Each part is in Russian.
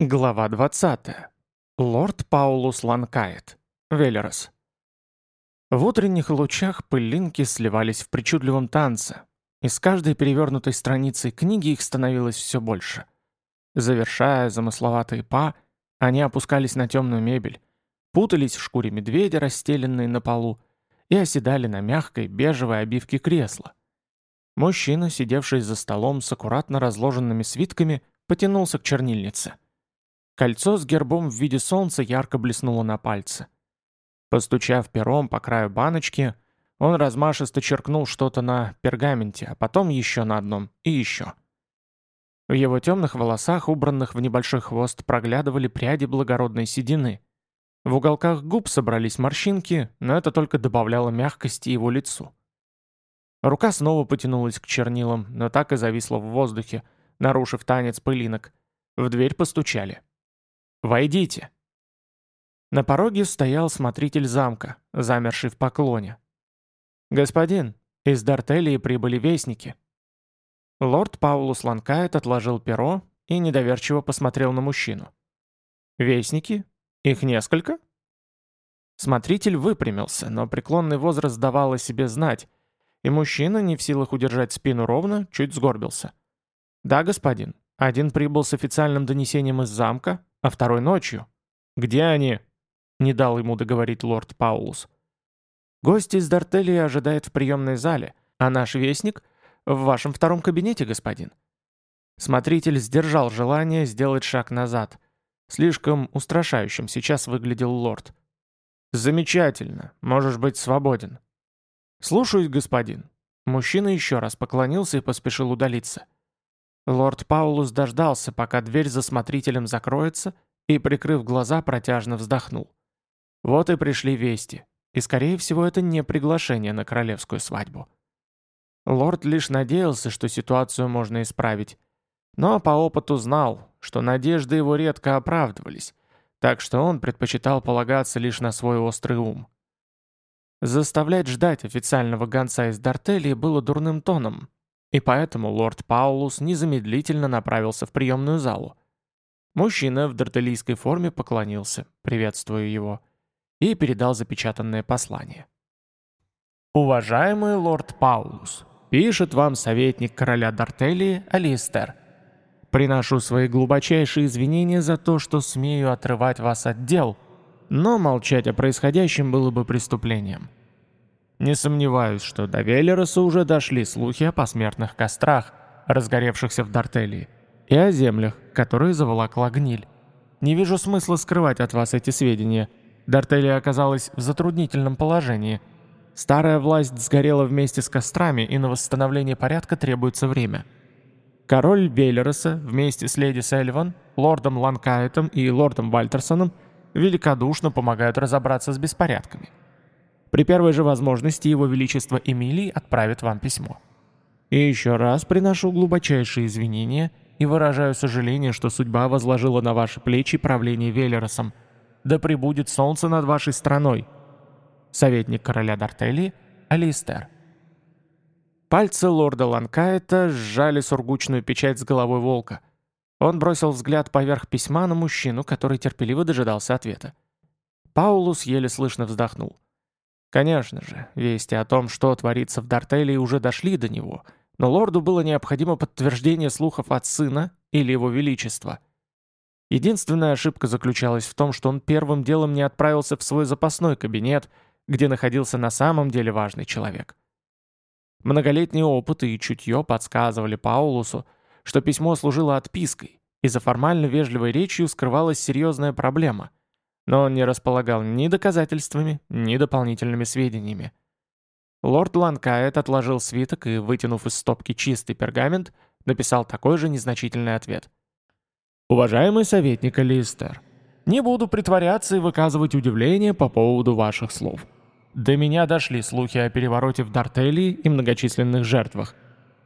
Глава 20. Лорд Паулус Ланкайт. Велерос. В утренних лучах пылинки сливались в причудливом танце, и с каждой перевернутой страницей книги их становилось все больше. Завершая замысловатые па, они опускались на темную мебель, путались в шкуре медведя, расстеленной на полу, и оседали на мягкой бежевой обивке кресла. Мужчина, сидевший за столом с аккуратно разложенными свитками, потянулся к чернильнице – Кольцо с гербом в виде солнца ярко блеснуло на пальце. Постучав пером по краю баночки, он размашисто черкнул что-то на пергаменте, а потом еще на одном и еще. В его темных волосах, убранных в небольшой хвост, проглядывали пряди благородной седины. В уголках губ собрались морщинки, но это только добавляло мягкости его лицу. Рука снова потянулась к чернилам, но так и зависла в воздухе, нарушив танец пылинок. В дверь постучали. «Войдите!» На пороге стоял смотритель замка, замерший в поклоне. «Господин, из Дартелии прибыли вестники». Лорд Паулус Ланкайт отложил перо и недоверчиво посмотрел на мужчину. «Вестники? Их несколько?» Смотритель выпрямился, но преклонный возраст давал о себе знать, и мужчина, не в силах удержать спину ровно, чуть сгорбился. «Да, господин. Один прибыл с официальным донесением из замка, а второй ночью. Где они?» — не дал ему договорить лорд Паулус. «Гость из Дартелии ожидает в приемной зале, а наш вестник — в вашем втором кабинете, господин». Смотритель сдержал желание сделать шаг назад. Слишком устрашающим сейчас выглядел лорд. «Замечательно. Можешь быть свободен». «Слушаюсь, господин». Мужчина еще раз поклонился и поспешил удалиться. Лорд Паулус дождался, пока дверь за смотрителем закроется, и, прикрыв глаза, протяжно вздохнул. Вот и пришли вести, и, скорее всего, это не приглашение на королевскую свадьбу. Лорд лишь надеялся, что ситуацию можно исправить, но по опыту знал, что надежды его редко оправдывались, так что он предпочитал полагаться лишь на свой острый ум. Заставлять ждать официального гонца из Дартелии было дурным тоном, и поэтому лорд Паулус незамедлительно направился в приемную залу. Мужчина в дартелийской форме поклонился, приветствуя его, и передал запечатанное послание. «Уважаемый лорд Паулус, пишет вам советник короля Дартелии Алистер. Приношу свои глубочайшие извинения за то, что смею отрывать вас от дел, но молчать о происходящем было бы преступлением. Не сомневаюсь, что до Велероса уже дошли слухи о посмертных кострах, разгоревшихся в Дартелии, и о землях, которые заволокла гниль. Не вижу смысла скрывать от вас эти сведения. Дартелия оказалась в затруднительном положении. Старая власть сгорела вместе с кострами, и на восстановление порядка требуется время. Король Велероса вместе с леди Сельван, лордом Ланкайтом и лордом Вальтерсоном великодушно помогают разобраться с беспорядками. При первой же возможности Его Величество Эмилий отправит вам письмо. И еще раз приношу глубочайшие извинения и выражаю сожаление, что судьба возложила на ваши плечи правление Велеросом. Да пребудет солнце над вашей страной. Советник короля Дартелии Алистер. Пальцы лорда Ланкаэта сжали сургучную печать с головой волка. Он бросил взгляд поверх письма на мужчину, который терпеливо дожидался ответа. Паулус еле слышно вздохнул. Конечно же, вести о том, что творится в Дартелии, уже дошли до него, но лорду было необходимо подтверждение слухов от сына или его величества. Единственная ошибка заключалась в том, что он первым делом не отправился в свой запасной кабинет, где находился на самом деле важный человек. Многолетний опыт и чутье подсказывали Паулусу, что письмо служило отпиской, и за формально вежливой речью скрывалась серьезная проблема – но он не располагал ни доказательствами, ни дополнительными сведениями. Лорд Ланкайт отложил свиток и, вытянув из стопки чистый пергамент, написал такой же незначительный ответ. «Уважаемый советник Листер, не буду притворяться и выказывать удивление по поводу ваших слов. До меня дошли слухи о перевороте в Дартелии и многочисленных жертвах.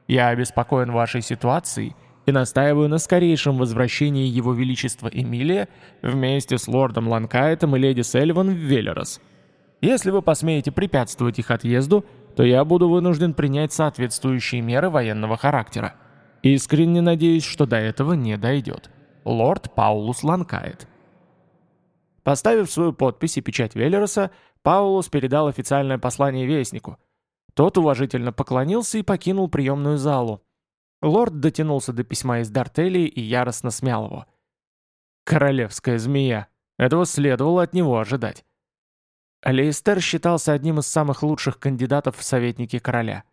Я обеспокоен вашей ситуацией и настаиваю на скорейшем возвращении Его Величества Эмилия вместе с лордом Ланкайтом и леди Сельван в Велерос. Если вы посмеете препятствовать их отъезду, то я буду вынужден принять соответствующие меры военного характера. Искренне надеюсь, что до этого не дойдет. лорд Паулус Ланкайт. Поставив свою подпись и печать Веллероса, Паулус передал официальное послание Вестнику. Тот уважительно поклонился и покинул приемную залу. Лорд дотянулся до письма из Дартелии и яростно смял его. «Королевская змея! Этого следовало от него ожидать». Алейстер считался одним из самых лучших кандидатов в советники короля.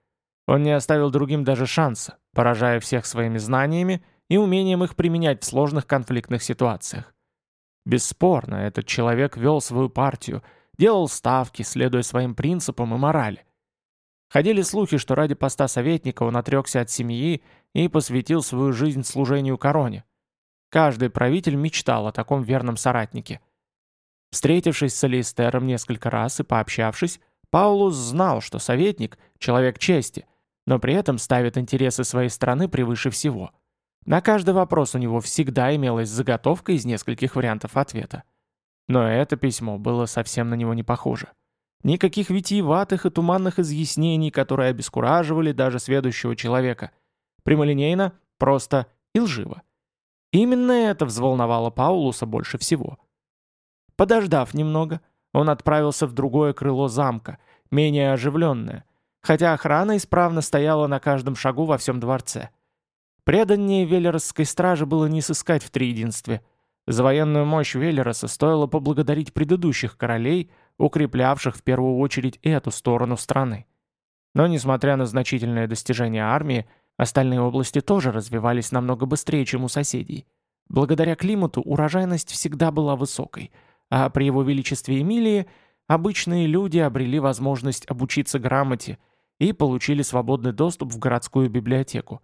Он не оставил другим даже шанса, поражая всех своими знаниями и умением их применять в сложных конфликтных ситуациях. Бесспорно, этот человек вел свою партию, делал ставки, следуя своим принципам и морали. Ходили слухи, что ради поста советника он отрекся от семьи и посвятил свою жизнь служению короне. Каждый правитель мечтал о таком верном соратнике. Встретившись с Алистером несколько раз и пообщавшись, Паулус знал, что советник – человек чести, но при этом ставит интересы своей страны превыше всего – на каждый вопрос у него всегда имелась заготовка из нескольких вариантов ответа. Но это письмо было совсем на него не похоже. Никаких витиеватых и туманных изъяснений, которые обескураживали даже сведущего человека. Прямолинейно, просто и лживо. Именно это взволновало Паулуса больше всего. Подождав немного, он отправился в другое крыло замка, менее оживленное, хотя охрана исправно стояла на каждом шагу во всем дворце. Преданнее Велеросской стражи было не сыскать в триединстве. За военную мощь Велероса стоило поблагодарить предыдущих королей, укреплявших в первую очередь эту сторону страны. Но несмотря на значительное достижение армии, остальные области тоже развивались намного быстрее, чем у соседей. Благодаря климату урожайность всегда была высокой, а при его величестве Эмилии обычные люди обрели возможность обучиться грамоте и получили свободный доступ в городскую библиотеку.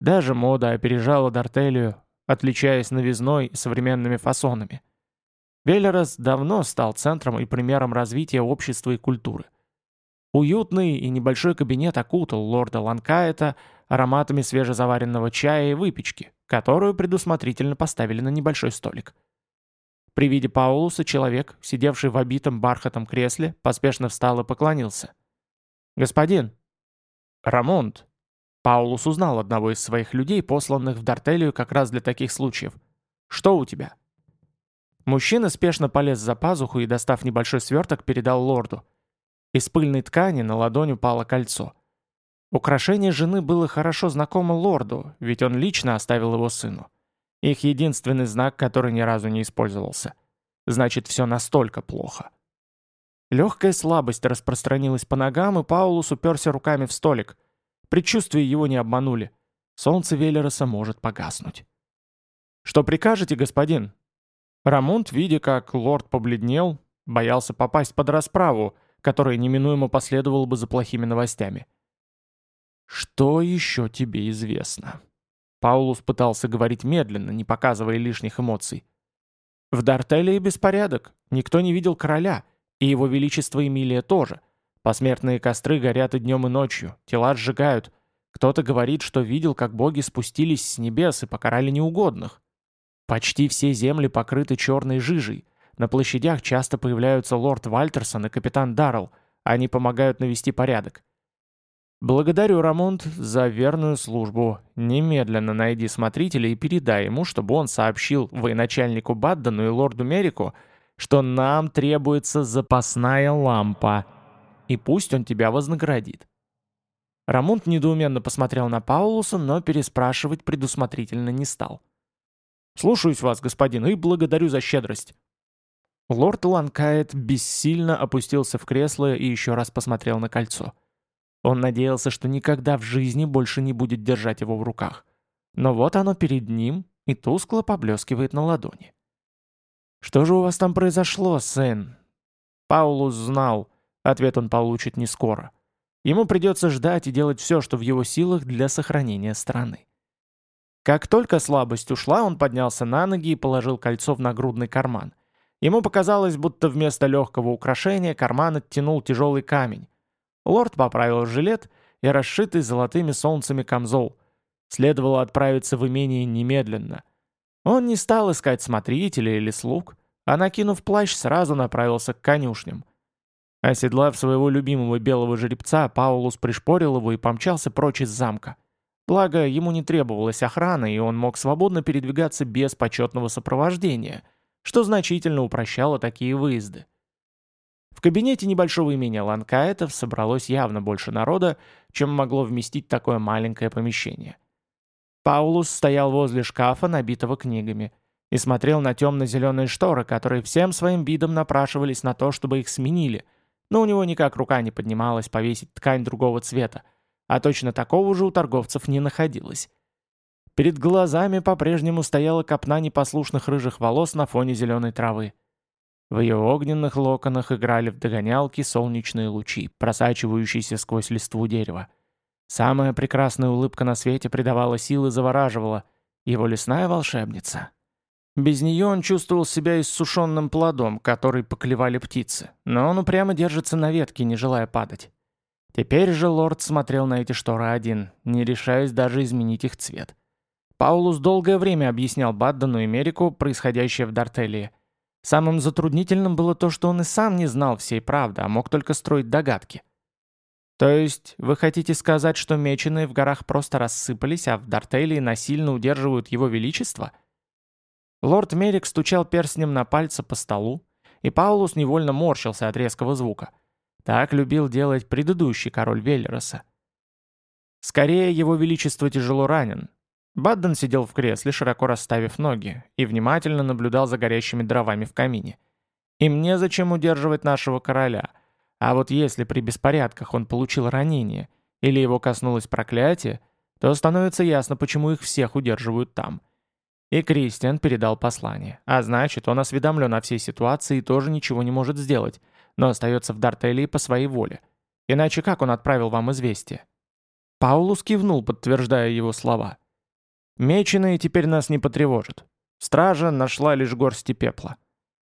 Даже мода опережала Дартелию, отличаясь новизной и современными фасонами. Веллерос давно стал центром и примером развития общества и культуры. Уютный и небольшой кабинет окутал лорда Ланкаэта ароматами свежезаваренного чая и выпечки, которую предусмотрительно поставили на небольшой столик. При виде Паулуса человек, сидевший в обитом бархатом кресле, поспешно встал и поклонился. «Господин!» «Рамонт!» Паулус узнал одного из своих людей, посланных в Дартелию как раз для таких случаев. «Что у тебя?» Мужчина спешно полез за пазуху и, достав небольшой сверток, передал лорду. Из пыльной ткани на ладонь упало кольцо. Украшение жены было хорошо знакомо лорду, ведь он лично оставил его сыну. Их единственный знак, который ни разу не использовался. Значит, все настолько плохо. Легкая слабость распространилась по ногам, и Паулус уперся руками в столик. Предчувствия его не обманули. Солнце Велероса может погаснуть. «Что прикажете, господин?» Рамунд, видя, как лорд побледнел, боялся попасть под расправу, которая неминуемо последовала бы за плохими новостями. «Что еще тебе известно?» Паулус пытался говорить медленно, не показывая лишних эмоций. «В Дартелии беспорядок. Никто не видел короля, и его величество Эмилия тоже. Посмертные костры горят и днем, и ночью, тела сжигают. Кто-то говорит, что видел, как боги спустились с небес и покарали неугодных. Почти все земли покрыты черной жижей. На площадях часто появляются лорд Вальтерсон и капитан Даррелл. Они помогают навести порядок. Благодарю, Рамонт, за верную службу. Немедленно найди смотрителя и передай ему, чтобы он сообщил военачальнику Баддану и лорду Мерику, что нам требуется запасная лампа и пусть он тебя вознаградит». Рамунд недоуменно посмотрел на Паулуса, но переспрашивать предусмотрительно не стал. «Слушаюсь вас, господин, и благодарю за щедрость». Лорд Ланкайт бессильно опустился в кресло и еще раз посмотрел на кольцо. Он надеялся, что никогда в жизни больше не будет держать его в руках. Но вот оно перед ним и тускло поблескивает на ладони. «Что же у вас там произошло, сын?» Паулус знал, Ответ он получит не скоро. Ему придется ждать и делать все, что в его силах для сохранения страны. Как только слабость ушла, он поднялся на ноги и положил кольцо в нагрудный карман. Ему показалось, будто вместо легкого украшения карман оттянул тяжелый камень. Лорд поправил жилет и расшитый золотыми солнцами камзол. Следовало отправиться в имение немедленно. Он не стал искать смотрителя или слуг, а накинув плащ, сразу направился к конюшням. Оседлав своего любимого белого жеребца, Паулус пришпорил его и помчался прочь из замка. Благо, ему не требовалась охрана, и он мог свободно передвигаться без почетного сопровождения, что значительно упрощало такие выезды. В кабинете небольшого имения Ланкаэтов собралось явно больше народа, чем могло вместить такое маленькое помещение. Паулус стоял возле шкафа, набитого книгами, и смотрел на темно-зеленые шторы, которые всем своим видом напрашивались на то, чтобы их сменили, но у него никак рука не поднималась повесить ткань другого цвета, а точно такого же у торговцев не находилось. Перед глазами по-прежнему стояла копна непослушных рыжих волос на фоне зеленой травы. В ее огненных локонах играли в догонялки солнечные лучи, просачивающиеся сквозь листву дерева. Самая прекрасная улыбка на свете придавала силы и завораживала. Его лесная волшебница. Без нее он чувствовал себя иссушенным плодом, который поклевали птицы, но он упрямо держится на ветке, не желая падать. Теперь же лорд смотрел на эти шторы один, не решаясь даже изменить их цвет. Паулус долгое время объяснял Баддану и Мерику происходящее в Дартелии. Самым затруднительным было то, что он и сам не знал всей правды, а мог только строить догадки. «То есть вы хотите сказать, что меченые в горах просто рассыпались, а в Дартелии насильно удерживают его величество?» Лорд Мерик стучал перстнем на пальце по столу, и Паулус невольно морщился от резкого звука – так любил делать предыдущий король Веллероса. Скорее, его величество тяжело ранен. Бадден сидел в кресле, широко расставив ноги, и внимательно наблюдал за горящими дровами в камине. Им незачем удерживать нашего короля. А вот если при беспорядках он получил ранение, или его коснулось проклятие, то становится ясно, почему их всех удерживают там. И Кристиан передал послание. А значит, он осведомлен о всей ситуации и тоже ничего не может сделать, но остается в Дартелии по своей воле. Иначе как он отправил вам известие?» Паулус кивнул, подтверждая его слова. «Меченые теперь нас не потревожат. Стража нашла лишь горсти пепла.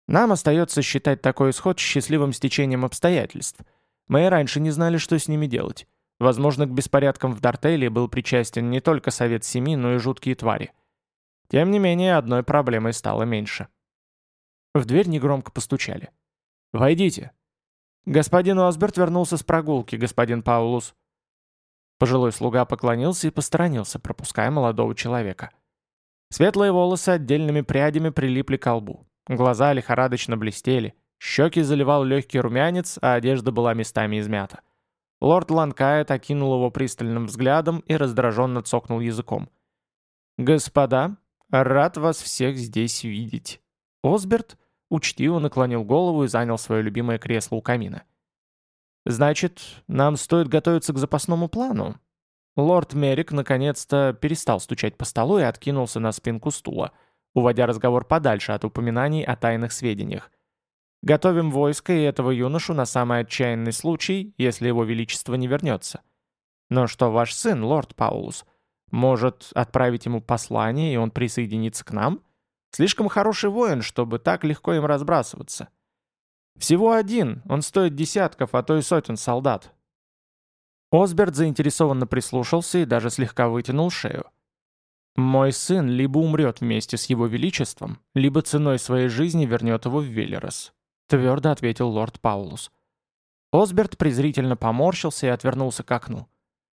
Нам остается считать такой исход счастливым стечением обстоятельств. Мы и раньше не знали, что с ними делать. Возможно, к беспорядкам в Дартелии был причастен не только Совет Семи, но и жуткие твари. Тем не менее, одной проблемой стало меньше. В дверь негромко постучали. «Войдите». «Господин Осберт вернулся с прогулки, господин Паулус». Пожилой слуга поклонился и посторонился, пропуская молодого человека. Светлые волосы отдельными прядями прилипли к лбу. Глаза лихорадочно блестели, щеки заливал легкий румянец, а одежда была местами измята. Лорд Ланкайт окинул его пристальным взглядом и раздраженно цокнул языком. «Господа, рад вас всех здесь видеть». Осберт учтиво наклонил голову и занял свое любимое кресло у камина. «Значит, нам стоит готовиться к запасному плану?» Лорд Мерик наконец-то перестал стучать по столу и откинулся на спинку стула, уводя разговор подальше от упоминаний о тайных сведениях. «Готовим войско и этого юношу на самый отчаянный случай, если его величество не вернется. Но что ваш сын, лорд Паулус, может отправить ему послание, и он присоединится к нам?» Слишком хороший воин, чтобы так легко им разбрасываться. Всего один, он стоит десятков, а то и сотен солдат. Осберт заинтересованно прислушался и даже слегка вытянул шею. «Мой сын либо умрет вместе с его величеством, либо ценой своей жизни вернет его в Велерос», твердо ответил лорд Паулус. Осберт презрительно поморщился и отвернулся к окну.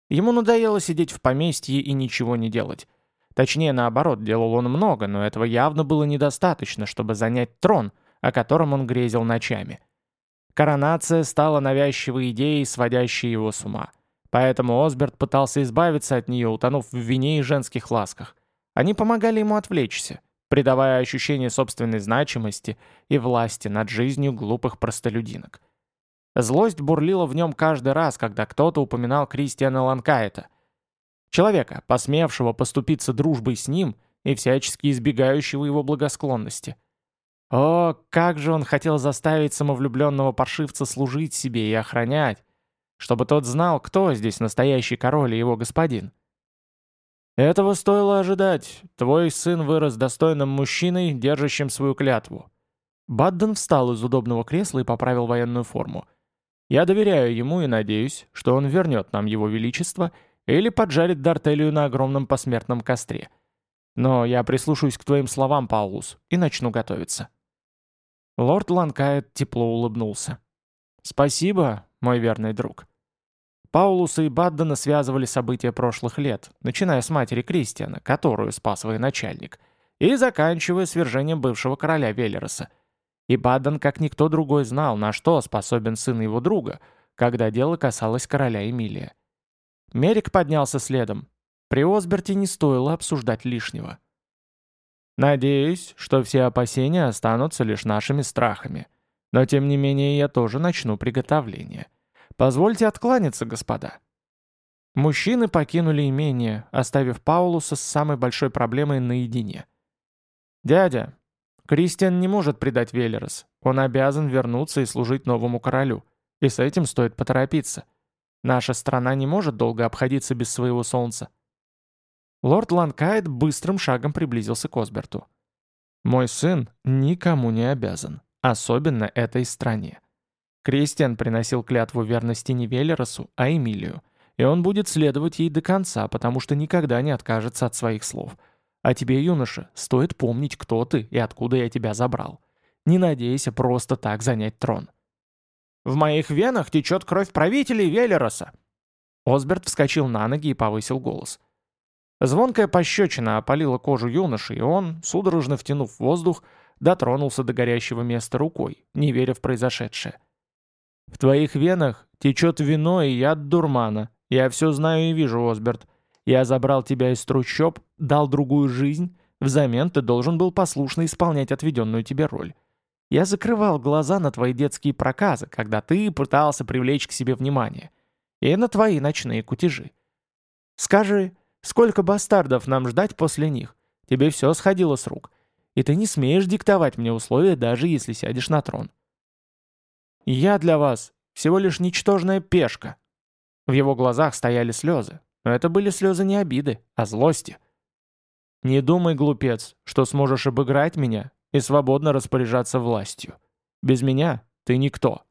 Ему надоело сидеть в поместье и ничего не делать. Точнее, наоборот, делал он много, но этого явно было недостаточно, чтобы занять трон, о котором он грезил ночами. Коронация стала навязчивой идеей, сводящей его с ума. Поэтому Осберт пытался избавиться от нее, утонув в вине и женских ласках. Они помогали ему отвлечься, придавая ощущение собственной значимости и власти над жизнью глупых простолюдинок. Злость бурлила в нем каждый раз, когда кто-то упоминал Кристиана Ланкайта – Человека, посмевшего поступиться дружбой с ним и всячески избегающего его благосклонности. О, как же он хотел заставить самовлюбленного паршивца служить себе и охранять, чтобы тот знал, кто здесь настоящий король и его господин. Этого стоило ожидать. Твой сын вырос достойным мужчиной, держащим свою клятву. Бадден встал из удобного кресла и поправил военную форму. Я доверяю ему и надеюсь, что он вернет нам его величество — или поджарит Дартелию на огромном посмертном костре. Но я прислушаюсь к твоим словам, Паулус, и начну готовиться». Лорд Ланкайт тепло улыбнулся. «Спасибо, мой верный друг». Паулуса и Баддена связывали события прошлых лет, начиная с матери Кристиана, которую спас военачальник, и заканчивая свержением бывшего короля Велероса. И Бадден, как никто другой, знал, на что способен сын его друга, когда дело касалось короля Эмилия. Мерик поднялся следом. При Осберте не стоило обсуждать лишнего. «Надеюсь, что все опасения останутся лишь нашими страхами», но тем не менее я тоже начну приготовление. Позвольте откланяться, господа». Мужчины покинули имение, оставив Паулуса с самой большой проблемой наедине. «Дядя, Кристиан не может предать Велерос. Он обязан вернуться и служить новому королю. И с этим стоит поторопиться. Наша страна не может долго обходиться без своего солнца». Лорд Ланкайт быстрым шагом приблизился к Осберту. «Мой сын никому не обязан. Особенно этой стране. Кристиан приносил клятву верности не Велеросу, а Эмилию, и он будет следовать ей до конца, потому что никогда не откажется от своих слов. А тебе, юноша, стоит помнить, кто ты и откуда я тебя забрал. Не надейся просто так занять трон. «В моих венах течет кровь правителей Велероса!» Осберт вскочил на ноги и повысил голос. Звонкая пощечина опалила кожу юноши, и он, судорожно втянув воздух, дотронулся до горящего места рукой, не веря в произошедшее. «В твоих венах течет вино и яд дурмана. Я все знаю и вижу, Осберт. Я забрал тебя из трущоб, дал другую жизнь. Взамен ты должен был послушно исполнять отведенную тебе роль. Я закрывал глаза на твои детские проказы, когда ты пытался привлечь к себе внимание. И на твои ночные кутежи. Скажи, сколько бастардов нам ждать после них? Тебе все сходило с рук и ты не смеешь диктовать мне условия, даже если сядешь на трон. Я для вас всего лишь ничтожная пешка». В его глазах стояли слезы, но это были слезы не обиды, а злости. «Не думай, глупец, что сможешь обыграть меня и свободно распоряжаться властью. Без меня ты никто».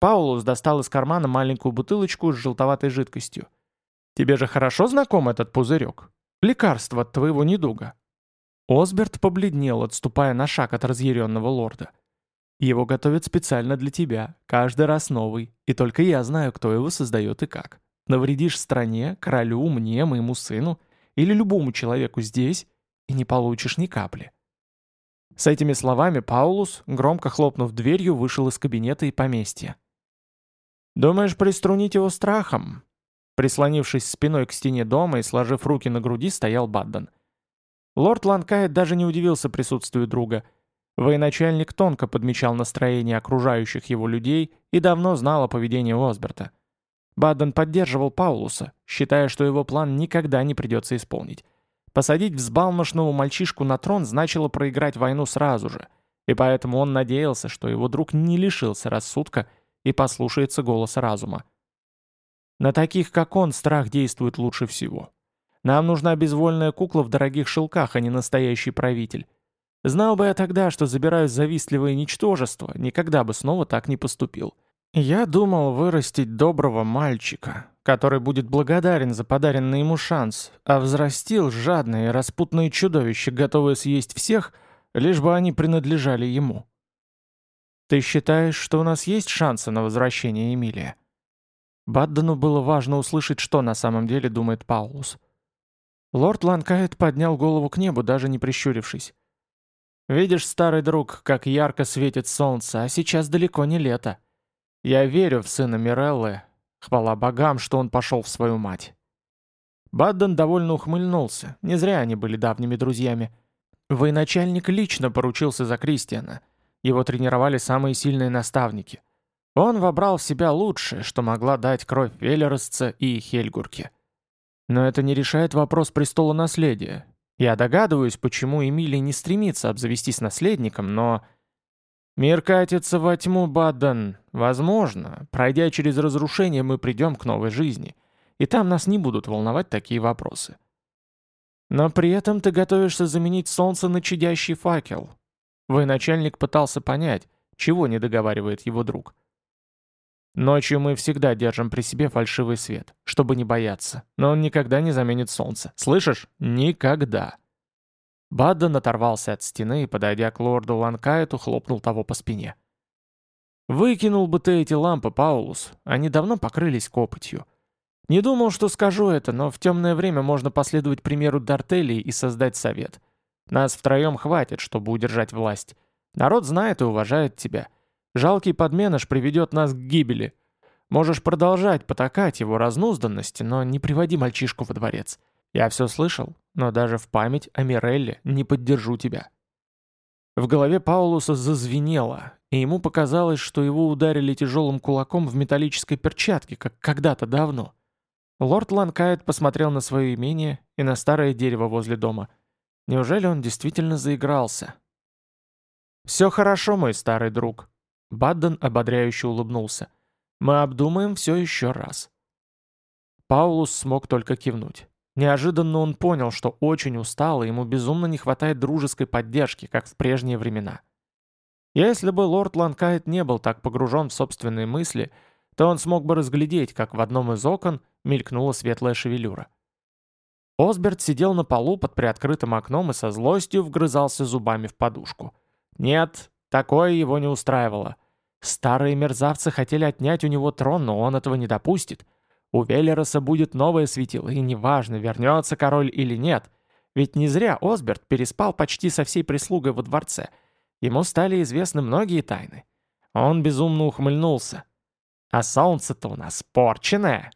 Паулус достал из кармана маленькую бутылочку с желтоватой жидкостью. «Тебе же хорошо знаком этот пузырек? Лекарство от твоего недуга. Осберт побледнел, отступая на шаг от разъяренного лорда. «Его готовят специально для тебя, каждый раз новый, и только я знаю, кто его создает и как. Навредишь стране, королю, мне, моему сыну или любому человеку здесь, и не получишь ни капли». С этими словами Паулус, громко хлопнув дверью, вышел из кабинета и поместья. «Думаешь приструнить его страхом?» Прислонившись спиной к стене дома и сложив руки на груди, стоял Бадден – Лорд Ланкайт даже не удивился присутствию друга. Военачальник тонко подмечал настроение окружающих его людей и давно знал о поведении Осберта. Бадден поддерживал Паулуса, считая, что его план никогда не придется исполнить. Посадить взбалмошного мальчишку на трон значило проиграть войну сразу же, и поэтому он надеялся, что его друг не лишился рассудка и послушается голоса разума. На таких, как он, страх действует лучше всего. Нам нужна безвольная кукла в дорогих шелках, а не настоящий правитель. Знал бы я тогда, что забираю завистливое ничтожество, никогда бы снова так не поступил. Я думал вырастить доброго мальчика, который будет благодарен за подаренный ему шанс, а взрастил жадное и распутное чудовище, готовое съесть всех, лишь бы они принадлежали ему. Ты считаешь, что у нас есть шансы на возвращение Эмилия? Баддену было важно услышать, что на самом деле думает Паулус. Лорд Ланкайт поднял голову к небу, даже не прищурившись. «Видишь, старый друг, как ярко светит солнце, а сейчас далеко не лето. Я верю в сына Миреллы. Хвала богам, что он пошел в свою мать». Бадден довольно ухмыльнулся. Не зря они были давними друзьями. Военачальник лично поручился за Кристиана. Его тренировали самые сильные наставники. Он вобрал в себя лучшее, что могла дать кровь Велеросца и Хельгурки. Но это не решает вопрос престола наследия. Я догадываюсь, почему Эмилия не стремится обзавестись наследником, но... Мир катится во тьму, Баддан. Возможно, пройдя через разрушение, мы придем к новой жизни. И там нас не будут волновать такие вопросы. Но при этом ты готовишься заменить солнце на чадящий факел. Военачальник пытался понять, чего не договаривает его друг. Ночью мы всегда держим при себе фальшивый свет, чтобы не бояться, но он никогда не заменит солнце. Слышишь? Никогда. Бадден оторвался от стены и, подойдя к лорду Ланкайту, хлопнул того по спине. Выкинул бы ты эти лампы, Паулус, они давно покрылись копотью. Не думал, что скажу это, но в темное время можно последовать примеру Дартелии и создать совет. Нас втроем хватит, чтобы удержать власть. Народ знает и уважает тебя. Жалкий подменыш приведет нас к гибели. Можешь продолжать потакать его разнузданности, но не приводи мальчишку во дворец. Я все слышал, но даже в память о Мирелле не поддержу тебя». В голове Паулуса зазвенело, и ему показалось, что его ударили тяжелым кулаком в металлической перчатке, как когда-то давно. Лорд Ланкайт посмотрел на свое имение и на старое дерево возле дома. Неужели он действительно заигрался? «Все хорошо, мой старый друг», — Бадден ободряюще улыбнулся. «Мы обдумаем все еще раз». Паулус смог только кивнуть. Неожиданно он понял, что очень устал, и ему безумно не хватает дружеской поддержки, как в прежние времена. Если бы лорд Ланкайт не был так погружен в собственные мысли, то он смог бы разглядеть, как в одном из окон мелькнула светлая шевелюра. Осберт сидел на полу под приоткрытым окном и со злостью вгрызался зубами в подушку. Нет, такое его не устраивало. Старые мерзавцы хотели отнять у него трон, но он этого не допустит. У Велероса будет новое светило, и неважно, вернется король или нет. Ведь не зря Осберт переспал почти со всей прислугой во дворце. Ему стали известны многие тайны. Он безумно ухмыльнулся. «А солнце-то у нас порченное!»